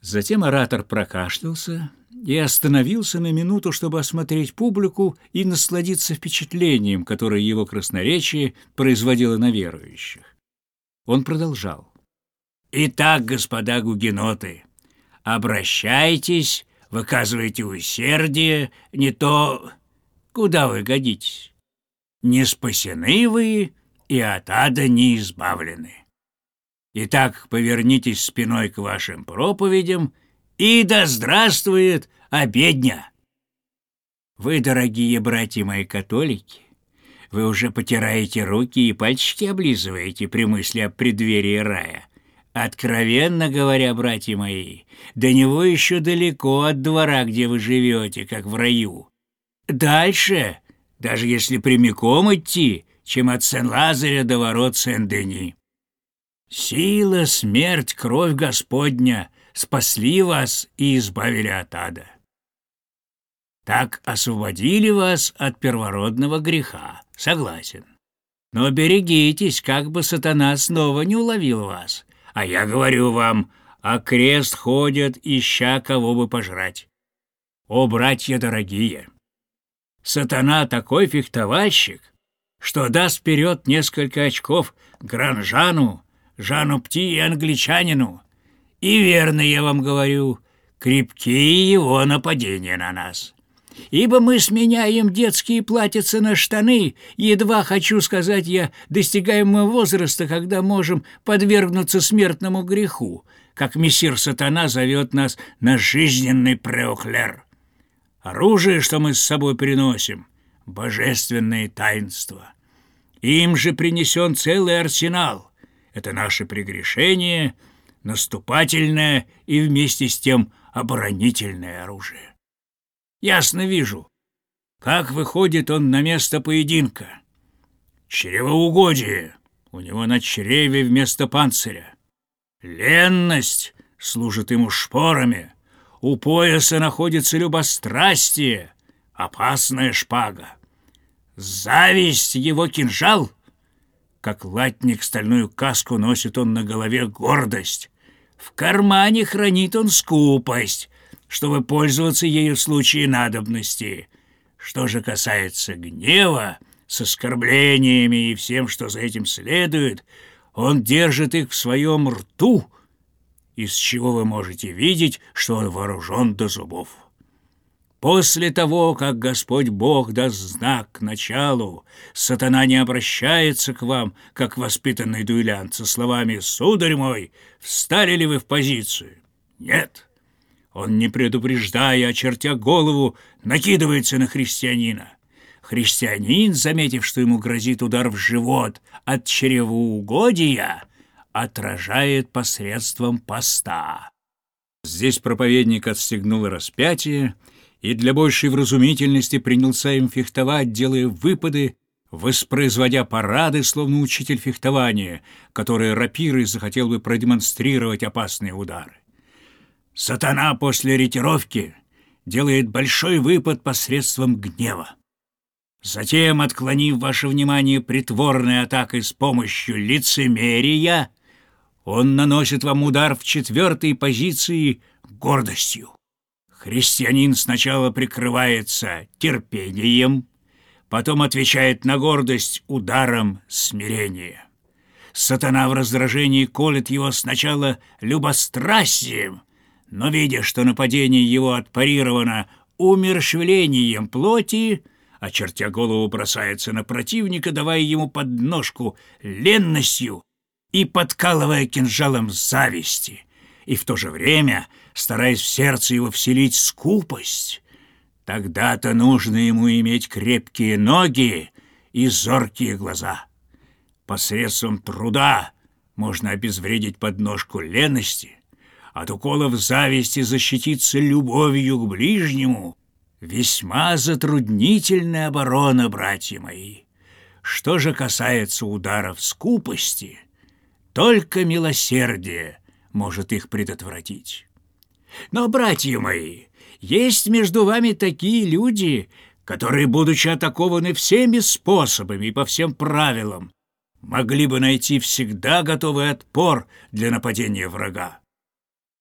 Затем оратор прокашлялся и остановился на минуту, чтобы осмотреть публику и насладиться впечатлением, которое его красноречие производило на верующих. Он продолжал. «Итак, господа гугеноты, обращайтесь, выказывайте усердие, не то куда вы годитесь. Не спасены вы и от ада не избавлены. Итак, повернитесь спиной к вашим проповедям, и да здравствует обедня! Вы, дорогие братья мои католики, вы уже потираете руки и пальчики облизываете при мысли о преддверии рая. Откровенно говоря, братья мои, до него еще далеко от двора, где вы живете, как в раю. Дальше, даже если прямиком идти, чем от Сен-Лазаря до ворот Сен-Дени. Сила, смерть, кровь Господня спасли вас и избавили от ада. Так освободили вас от первородного греха, согласен. Но берегитесь, как бы сатана снова не уловил вас. А я говорю вам, а крест ходят, ища кого бы пожрать. О, братья дорогие! Сатана такой фехтовальщик, что даст вперед несколько очков Гранжану, Жану Пти и англичанину. И верно я вам говорю, крепкие его нападения на нас. Ибо мы сменяем детские платьица на штаны, едва, хочу сказать я, достигаем мы возраста, когда можем подвергнуться смертному греху, как мессир сатана зовет нас на жизненный преоклер. Оружие, что мы с собой приносим, — божественное таинство. Им же принесен целый арсенал. Это наше прегрешение, наступательное и вместе с тем оборонительное оружие. Ясно вижу, как выходит он на место поединка. Чревоугодие у него на чреве вместо панциря. Ленность служит ему шпорами. У пояса находится любострастие, опасная шпага. Зависть его кинжал — как латник стальную каску носит он на голове гордость. В кармане хранит он скупость, чтобы пользоваться ею в случае надобности. Что же касается гнева, с оскорблениями и всем, что за этим следует, он держит их в своем рту, из чего вы можете видеть, что он вооружен до зубов. После того, как Господь Бог даст знак началу, сатана не обращается к вам, как воспитанный дуэлянт, со словами «Сударь мой, встали ли вы в позицию?» Нет. Он, не предупреждая, очертя голову, накидывается на христианина. Христианин, заметив, что ему грозит удар в живот от чревоугодия, отражает посредством поста. Здесь проповедник отстегнул распятие, и для большей вразумительности принялся им фехтовать, делая выпады, воспроизводя парады, словно учитель фехтования, который рапирой захотел бы продемонстрировать опасные удары. Сатана после ретировки делает большой выпад посредством гнева. Затем, отклонив ваше внимание притворной атакой с помощью лицемерия, он наносит вам удар в четвертой позиции гордостью. Христианин сначала прикрывается терпением, потом отвечает на гордость ударом смирения. Сатана в раздражении колет его сначала любострастием, но, видя, что нападение его отпарировано умерщвлением плоти, очертя голову, бросается на противника, давая ему подножку ленностью и подкалывая кинжалом зависти, и в то же время — стараясь в сердце его вселить скупость. Тогда-то нужно ему иметь крепкие ноги и зоркие глаза. Посредством труда можно обезвредить подножку лености, от уколов зависти защититься любовью к ближнему. Весьма затруднительная оборона, братья мои. Что же касается ударов скупости, только милосердие может их предотвратить. Но, братья мои, есть между вами такие люди, которые, будучи атакованы всеми способами и по всем правилам, могли бы найти всегда готовый отпор для нападения врага.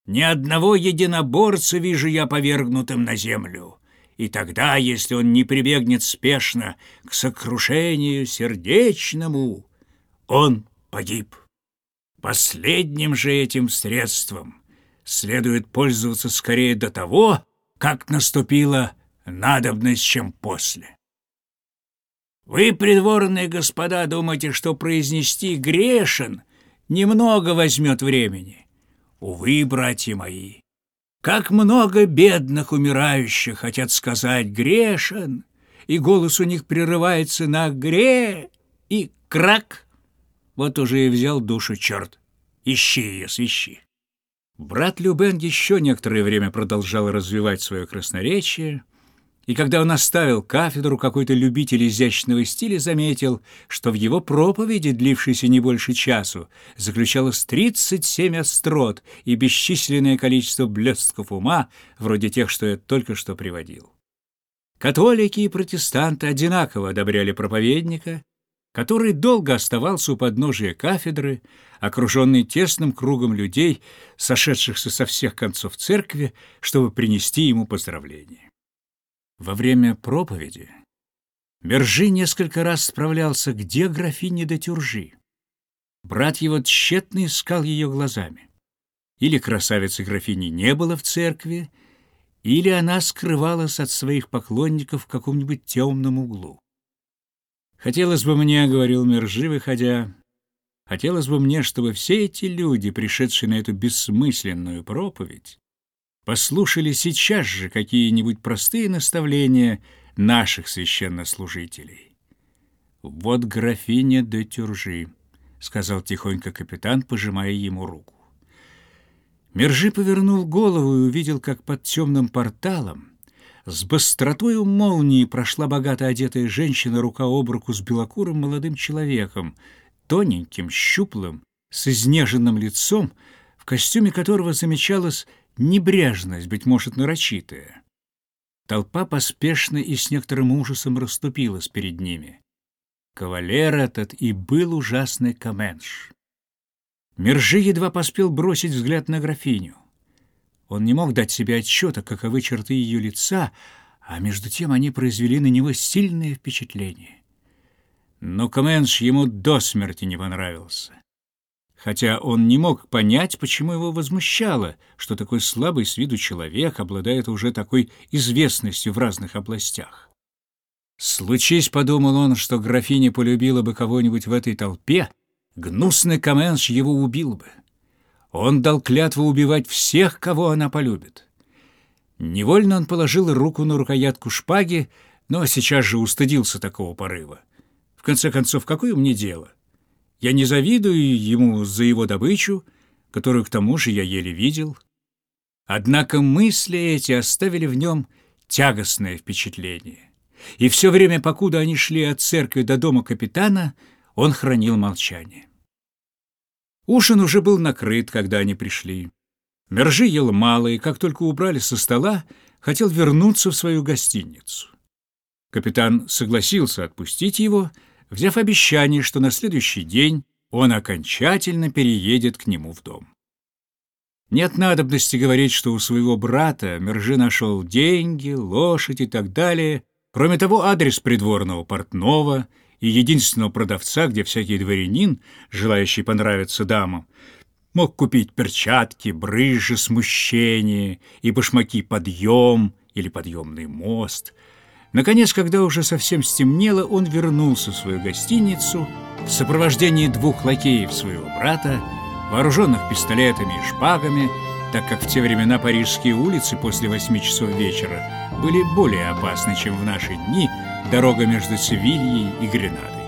Ни одного единоборца вижу я повергнутым на землю. И тогда, если он не прибегнет спешно к сокрушению сердечному, он погиб. Последним же этим средством следует пользоваться скорее до того, как наступила надобность, чем после. Вы, придворные господа, думаете, что произнести «грешен» немного возьмет времени. Увы, братья мои, как много бедных умирающих хотят сказать «грешен», и голос у них прерывается на «гре» и «крак». Вот уже и взял душу черт. Ищи ее, свищи. Брат Любен еще некоторое время продолжал развивать свое красноречие, и когда он оставил кафедру, какой-то любитель изящного стиля заметил, что в его проповеди, длившейся не больше часу, заключалось 37 острот и бесчисленное количество блестков ума, вроде тех, что я только что приводил. Католики и протестанты одинаково одобряли проповедника, который долго оставался у подножия кафедры, окруженный тесным кругом людей, сошедшихся со всех концов церкви, чтобы принести ему поздравления. Во время проповеди Мержи несколько раз справлялся, где графиня де Тюржи. Брат его тщетно искал ее глазами. Или красавицы графини не было в церкви, или она скрывалась от своих поклонников в каком-нибудь темном углу. «Хотелось бы мне, — говорил Мержи, выходя, — хотелось бы мне, чтобы все эти люди, пришедшие на эту бессмысленную проповедь, послушали сейчас же какие-нибудь простые наставления наших священнослужителей. «Вот графиня де Тюржи», — сказал тихонько капитан, пожимая ему руку. Мержи повернул голову и увидел, как под темным порталом с быстротой молнии прошла богато одетая женщина рука об руку с белокурым молодым человеком, тоненьким, щуплым, с изнеженным лицом, в костюме которого замечалось небрежность, быть может, нарочитая. Толпа поспешно и с некоторым ужасом расступилась перед ними. Кавалер этот и был ужасный Каменш. Мержи едва поспел бросить взгляд на графиню. Он не мог дать себе отчета, каковы черты ее лица, а между тем они произвели на него сильное впечатление. Но Каменш ему до смерти не понравился хотя он не мог понять, почему его возмущало, что такой слабый с виду человек обладает уже такой известностью в разных областях. Случись, подумал он, что графиня полюбила бы кого-нибудь в этой толпе, гнусный Каменш его убил бы. Он дал клятву убивать всех, кого она полюбит. Невольно он положил руку на рукоятку шпаги, но сейчас же устыдился такого порыва. В конце концов, какое мне дело? Я не завидую ему за его добычу, которую, к тому же, я еле видел. Однако мысли эти оставили в нем тягостное впечатление. И все время, покуда они шли от церкви до дома капитана, он хранил молчание. Ужин уже был накрыт, когда они пришли. Мержи ел мало, и как только убрали со стола, хотел вернуться в свою гостиницу. Капитан согласился отпустить его — взяв обещание, что на следующий день он окончательно переедет к нему в дом. Нет надобности говорить, что у своего брата Мержи нашел деньги, лошадь и так далее. Кроме того, адрес придворного портного и единственного продавца, где всякий дворянин, желающий понравиться дамам, мог купить перчатки, брыжи, смущение и башмаки подъем или подъемный мост — Наконец, когда уже совсем стемнело, он вернулся в свою гостиницу в сопровождении двух лакеев своего брата, вооруженных пистолетами и шпагами, так как в те времена парижские улицы после восьми часов вечера были более опасны, чем в наши дни дорога между Севильей и Гренадой.